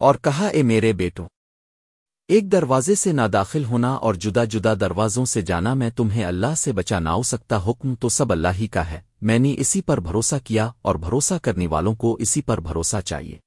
اور کہا، اے میرے بیٹو ایک دروازے سے نہ داخل ہونا اور جدا جدا دروازوں سے جانا میں تمہیں اللہ سے بچا نہ ہو سکتا حکم تو سب اللہ ہی کا ہے۔ میں نے اسی پر بھروسہ کیا اور بھروسہ کرنے والوں کو اسی پر بھروسہ چاہیے۔